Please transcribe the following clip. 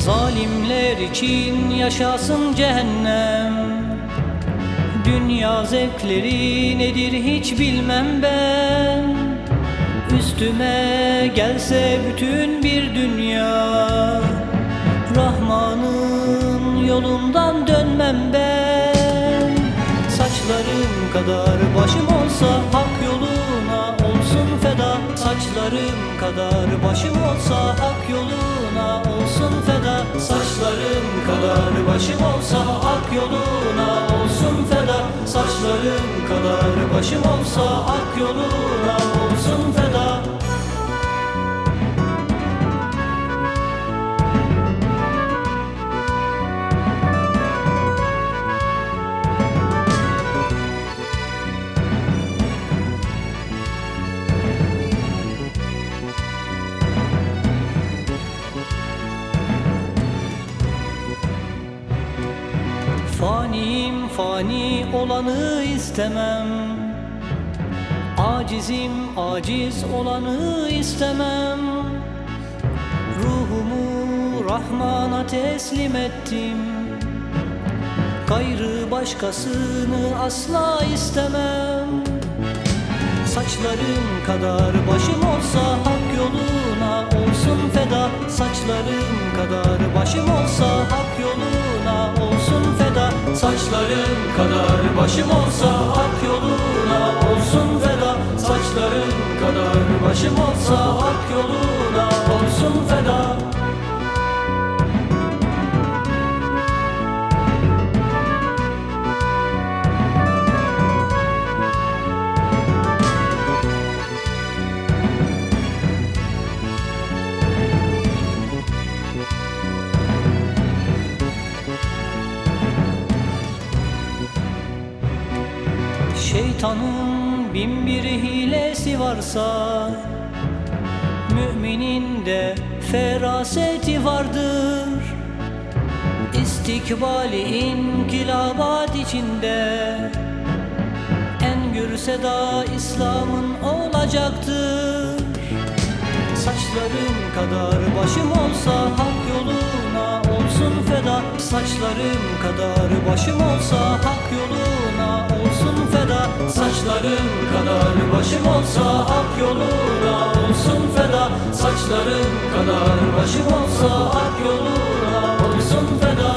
Zalimler için yaşasın cehennem. Dünya zevkleri nedir hiç bilmem ben. Üstüme gelse bütün bir dünya. Rahman'ın yolundan dönmem ben. Saçlarım kadar başım olsa hak feda Saçlarım kadar. Başım olsa hak yoluna olsun feda Saçlarım kadar. Başım olsa hak yoluna olsun feda Saçlarım kadar. Başım olsa hak yoluna Faniyim fani olanı istemem. Acizim aciz olanı istemem. Ruhumu Rahman'a teslim ettim. Gayrı başkasını asla istemem. Saçlarım kadar başım olsa hak yoluna olsun feda. Saçlarım kadar başım olsa kadar başım olsa hak yoluna olsun feda Saçlarım kadar başım olsa hak yoluna Şeytanın bin bir hilesi varsa Müminin de feraseti vardır. İstikbali inkilabat içinde En gür seda İslam'ın olacaktır. Saçlarım kadar başım olsa hak yoluna olsun feda Saçlarım kadar başım olsa hak yoluna olsun feda. Saçlarım kadar başım olsa hak yoluna olsun feda. Saçlarım kadar başım olsa hak yoluna olsun feda